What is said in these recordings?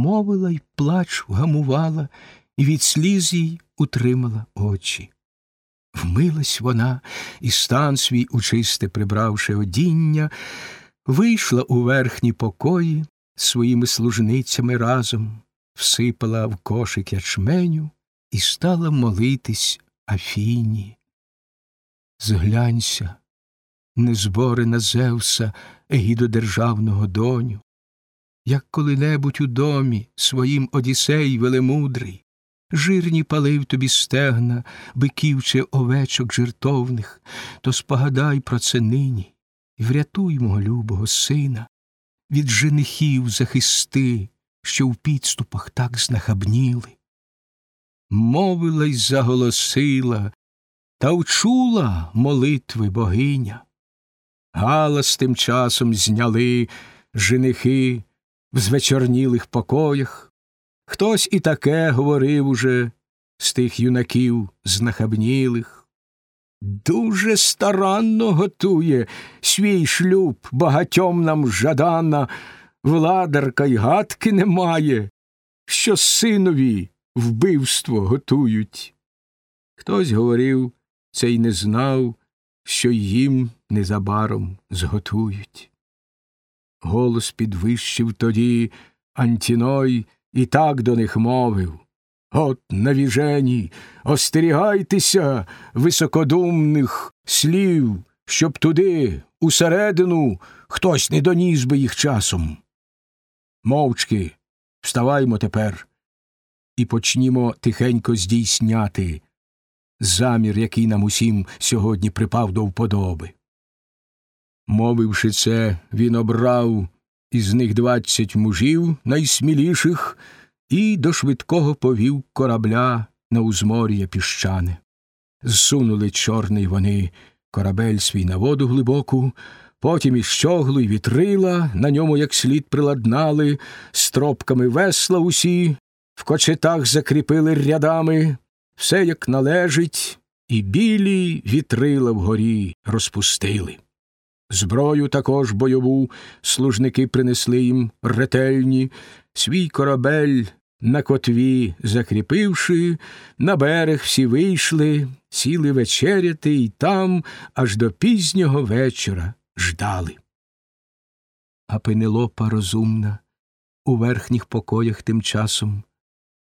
мовила й плач вгамувала, і від сліз їй утримала очі. Вмилась вона, і стан свій учисте прибравши одіння, вийшла у верхні покої своїми служницями разом, всипала в кошик ячменю і стала молитись Афіні. Зглянься, незборена Зевса, егідодержавного доню, як коли-небудь у домі своїм Одісей велемудрий, жирні палив тобі стегна, биків чи овечок жертовних, то спогадай про це нині і врятуй мого любого сина, від женихів захисти, що в підступах так знахабніли. Мовила й заголосила, та вчула молитви богиня. Галас тим часом зняли женихи в звечорнілих покоях. Хтось і таке говорив уже з тих юнаків знахабнілих. Дуже старанно готує свій шлюб багатьом нам жадана, владарка й гадки немає, що синові вбивство готують. Хтось говорив, це й не знав, що їм незабаром зготують. Голос підвищив тоді Антіной і так до них мовив От навіжені, остерігайтеся високодумних слів, щоб туди, усередину, хтось не доніс би їх часом. Мовчки, вставаймо тепер і почнімо тихенько здійсняти замір, який нам усім сьогодні припав до вподоби. Мовивши це, він обрав із них двадцять мужів найсміліших і до швидкого повів корабля на узмор'я піщане. Зсунули чорний вони корабель свій на воду глибоку, потім і щоглу, й вітрила на ньому як слід приладнали, стропками весла усі, в кочетах закріпили рядами, все як належить, і білі вітрила вгорі розпустили. Зброю також бойову служники принесли їм ретельні, свій корабель на котві закріпивши, на берег всі вийшли, сіли вечеряти і там аж до пізнього вечора ждали. А Пенелопа розумна у верхніх покоях тим часом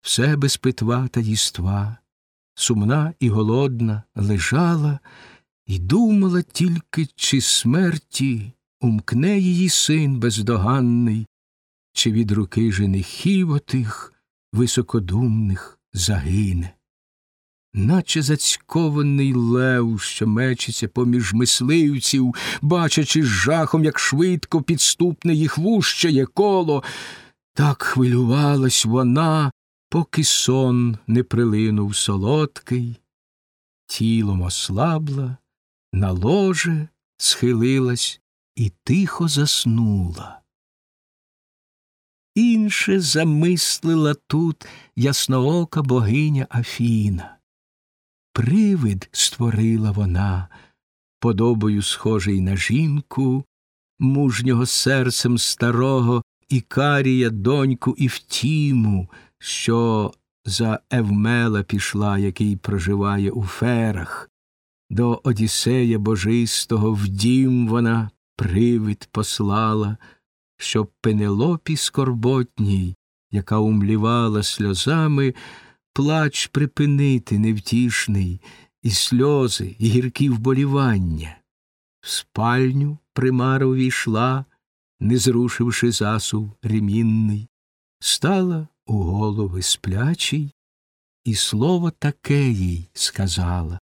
все без питва та їства, сумна і голодна лежала і думала тільки, чи смерті умкне її син бездоганний, чи від руки женихів отих високодумних загине. Наче зацькований лев, що мечеться поміж мисливців, бачачи з жахом, як швидко підступне їх вущає коло, так хвилювалась вона, поки сон не прилинув солодкий, тілом ослабла, на ложе схилилась і тихо заснула. Інше замислила тут ясноока богиня Афіна. Привид створила вона, подобою схожий на жінку, мужнього серцем старого Ікарія доньку і втіму, що за Евмела пішла, який проживає у ферах. До Одіссея божистого в дім вона привид послала, щоб Пенелопі скорботній, яка умлівала сльозами, плач припинити невтішний, і сльози, і гіркі вболівання. В спальню примара увійшла, не зрушивши засув ремінний, стала у голови сплячий, і слово таке їй сказала